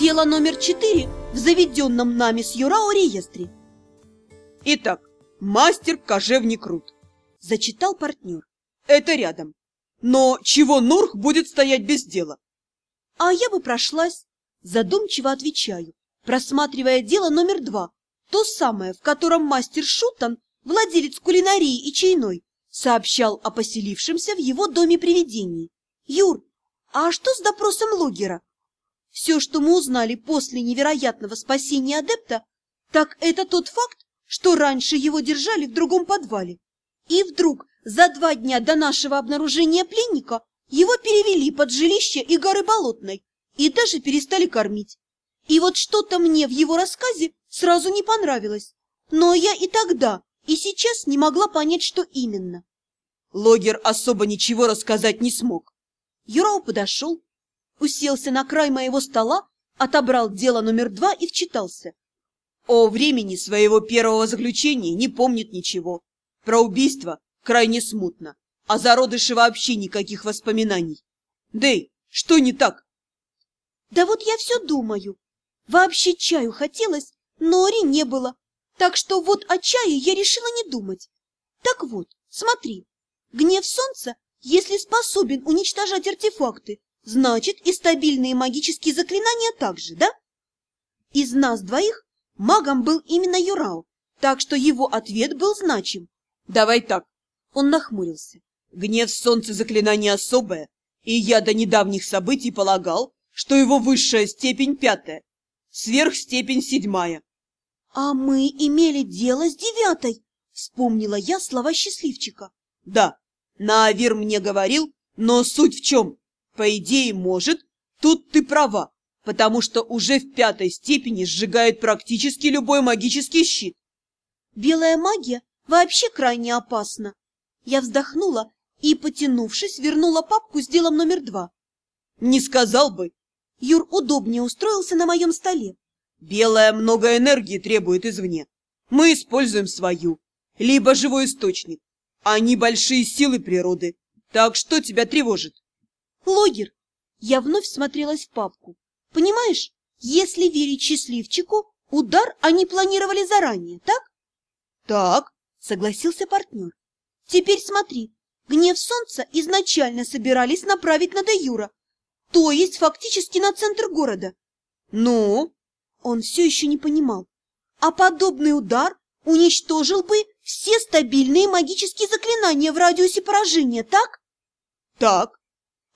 Дело номер четыре в заведенном нами с Юрао реестре. Итак, мастер кожевник Рут. Зачитал партнер. Это рядом. Но чего Нурх будет стоять без дела? А я бы прошлась. Задумчиво отвечаю, просматривая дело номер два. То самое, в котором мастер Шутан, владелец кулинарии и чайной, сообщал о поселившемся в его доме привидении. Юр, а что с допросом Логера? Все, что мы узнали после невероятного спасения адепта, так это тот факт, что раньше его держали в другом подвале. И вдруг, за два дня до нашего обнаружения пленника, его перевели под жилище и горы Болотной и даже перестали кормить. И вот что-то мне в его рассказе сразу не понравилось. Но я и тогда, и сейчас не могла понять, что именно. Логер особо ничего рассказать не смог. Юрау подошел, уселся на край моего стола, отобрал дело номер два и вчитался. О времени своего первого заключения не помнит ничего. Про убийство крайне смутно, а зародыши вообще никаких воспоминаний. Дэй, что не так? Да вот я все думаю. Вообще чаю хотелось, но Ори не было. Так что вот о чае я решила не думать. Так вот, смотри, гнев солнца, если способен уничтожать артефакты, значит и стабильные магические заклинания также, да? Из нас двоих магом был именно Юрао, так что его ответ был значим. Давай так. Он нахмурился. Гнев солнца заклинание особое, и я до недавних событий полагал, что его высшая степень пятая, сверхстепень седьмая. — А мы имели дело с девятой, — вспомнила я слова счастливчика. — Да, Наавир мне говорил, но суть в чем? По идее, может, тут ты права, потому что уже в пятой степени сжигает практически любой магический щит. Белая магия вообще крайне опасна. Я вздохнула и, потянувшись, вернула папку с делом номер два. Не сказал бы. Юр удобнее устроился на моем столе. Белая много энергии требует извне. Мы используем свою, либо живой источник. Они большие силы природы. Так что тебя тревожит? Логер. Я вновь смотрелась в папку. Понимаешь, если верить счастливчику, удар они планировали заранее, так? Так, согласился партнер. Теперь смотри, гнев солнца изначально собирались направить на Даюра, то есть фактически на центр города. Ну? Он все еще не понимал. А подобный удар уничтожил бы все стабильные магические заклинания в радиусе поражения, так? Так.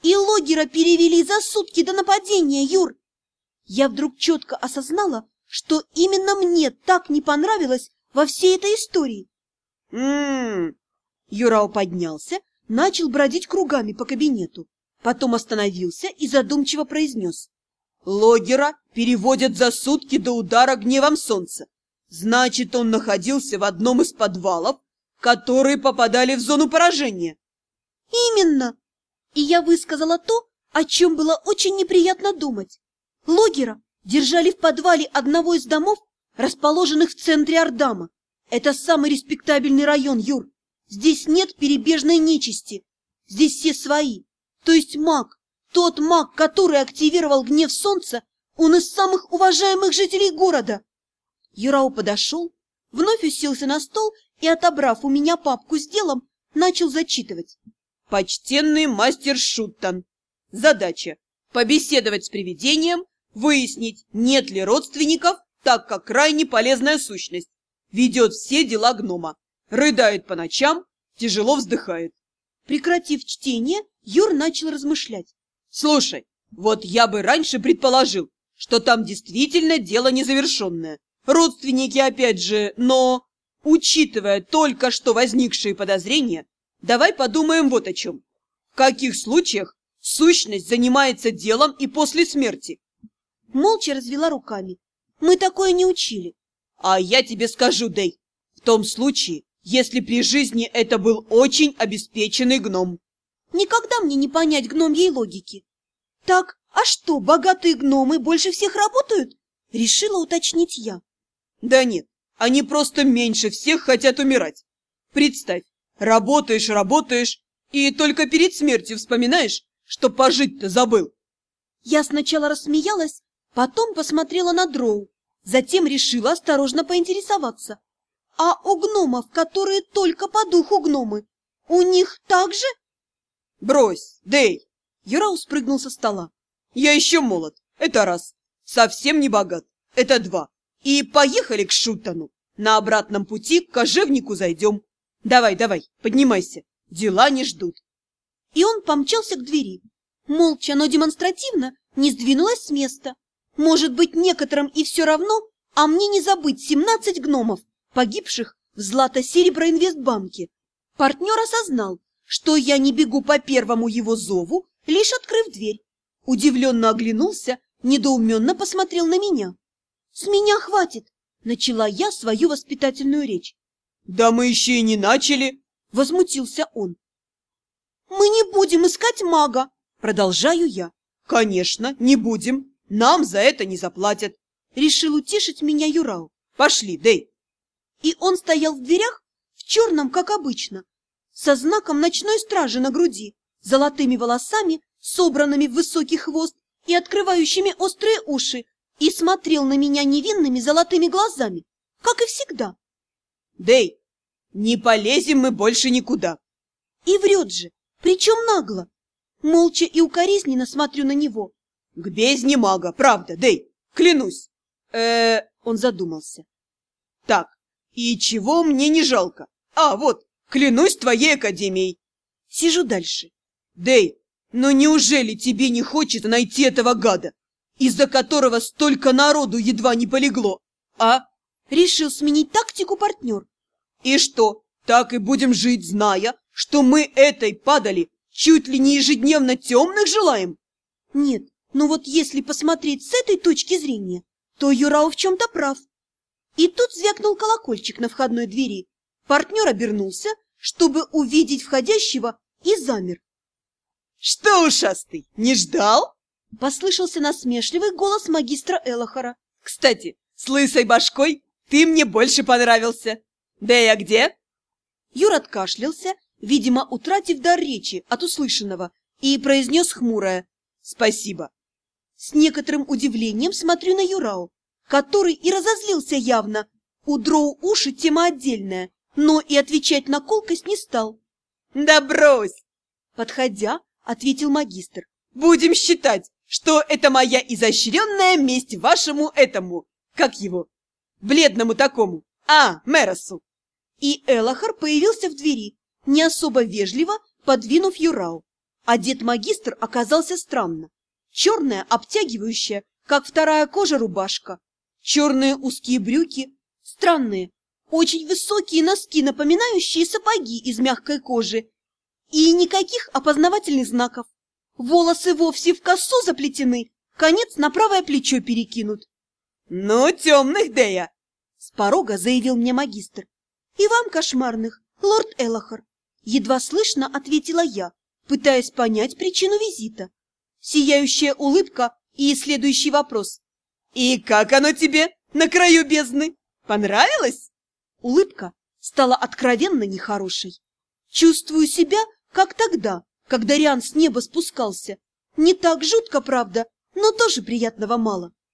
И логера перевели за сутки до нападения, Юр. Я вдруг четко осознала, что именно мне так не понравилось во всей этой истории. М-м. Юрау поднялся, начал бродить кругами по кабинету, потом остановился и задумчиво произнес. Логера переводят за сутки до удара гневом солнца. Значит, он находился в одном из подвалов, которые попадали в зону поражения. Именно. И я высказала то, о чем было очень неприятно думать. Логера держали в подвале одного из домов, расположенных в центре Ардама. Это самый респектабельный район, Юр. Здесь нет перебежной нечисти. Здесь все свои. То есть маг, тот маг, который активировал гнев солнца, он из самых уважаемых жителей города. Юрау подошел, вновь уселся на стол и, отобрав у меня папку с делом, начал зачитывать. Почтенный мастер Шуттан. Задача – побеседовать с привидением, выяснить, нет ли родственников, так как крайне полезная сущность. Ведет все дела гнома. Рыдает по ночам, тяжело вздыхает. Прекратив чтение, Юр начал размышлять. Слушай, вот я бы раньше предположил, что там действительно дело незавершенное. Родственники опять же, но... Учитывая только что возникшие подозрения, давай подумаем вот о чем. В каких случаях сущность занимается делом и после смерти? Молча развела руками. Мы такое не учили. А я тебе скажу, Дэй, в том случае, если при жизни это был очень обеспеченный гном. Никогда мне не понять гномьей логики. Так, а что, богатые гномы больше всех работают? Решила уточнить я. Да нет, они просто меньше всех хотят умирать. Представь, работаешь, работаешь, и только перед смертью вспоминаешь, что пожить-то забыл. Я сначала рассмеялась, Потом посмотрела на Дроу, затем решила осторожно поинтересоваться. А у гномов, которые только по духу гномы, у них так же? Брось, Дэй! Юрау спрыгнул со стола. Я еще молод, это раз. Совсем не богат, это два. И поехали к Шутану. На обратном пути к кожевнику зайдем. Давай, давай, поднимайся. Дела не ждут. И он помчался к двери. Молча, но демонстративно не сдвинулась с места. Может быть, некоторым и все равно, а мне не забыть семнадцать гномов, погибших в Злато-Серебро-Инвестбанке. Партнер осознал, что я не бегу по первому его зову, лишь открыв дверь. Удивленно оглянулся, недоуменно посмотрел на меня. «С меня хватит!» — начала я свою воспитательную речь. «Да мы еще и не начали!» — возмутился он. «Мы не будем искать мага!» — продолжаю я. «Конечно, не будем. Нам за это не заплатят!» — решил утешить меня Юрау. «Пошли, Дэй!» И он стоял в дверях, в черном, как обычно, со знаком ночной стражи на груди, золотыми волосами, собранными в высокий хвост и открывающими острые уши, и смотрел на меня невинными золотыми глазами, как и всегда. «Дэй, не полезем мы больше никуда!» И врет же, причем нагло. Молча и укоризненно смотрю на него. «К бездне мага, правда, Дэй, клянусь!» э он задумался. «Так, и чего мне не жалко? А, вот, клянусь твоей академией!» Сижу дальше. «Дэй, но неужели тебе не хочется найти этого гада, из-за которого столько народу едва не полегло, а?» Решил сменить тактику партнер. «И что, так и будем жить, зная, что мы этой падали чуть ли не ежедневно темных желаем?» «Нет, но вот если посмотреть с этой точки зрения, то Юрау в чем-то прав». И тут звякнул колокольчик на входной двери. Партнер обернулся, чтобы увидеть входящего, и замер. «Что, ушастый, не ждал?» Послышался насмешливый голос магистра Элохора. «Кстати, с лысой башкой ты мне больше понравился. Да я где?» Юр откашлялся, видимо, утратив дар речи от услышанного, и произнес хмурое «Спасибо». С некоторым удивлением смотрю на Юрау, который и разозлился явно. У дроу уши тема отдельная, но и отвечать на колкость не стал. «Да брось!» Подходя, ответил магистр. «Будем считать, что это моя изощренная месть вашему этому, как его, бледному такому, а, Меросу!» И Элохар появился в двери, не особо вежливо подвинув Юрау. Одет магистр оказался странно. Черная, обтягивающая, как вторая кожа рубашка, черные узкие брюки, странные, очень высокие носки, напоминающие сапоги из мягкой кожи, и никаких опознавательных знаков. Волосы вовсе в косу заплетены, конец на правое плечо перекинут. — Ну, темных, Дея! — с порога заявил мне магистр. — И вам кошмарных, лорд Элохар. Едва слышно ответила я, пытаясь понять причину визита. Сияющая улыбка и следующий вопрос. «И как оно тебе на краю бездны? Понравилось?» Улыбка стала откровенно нехорошей. Чувствую себя, как тогда, когда Риан с неба спускался. Не так жутко, правда, но тоже приятного мало.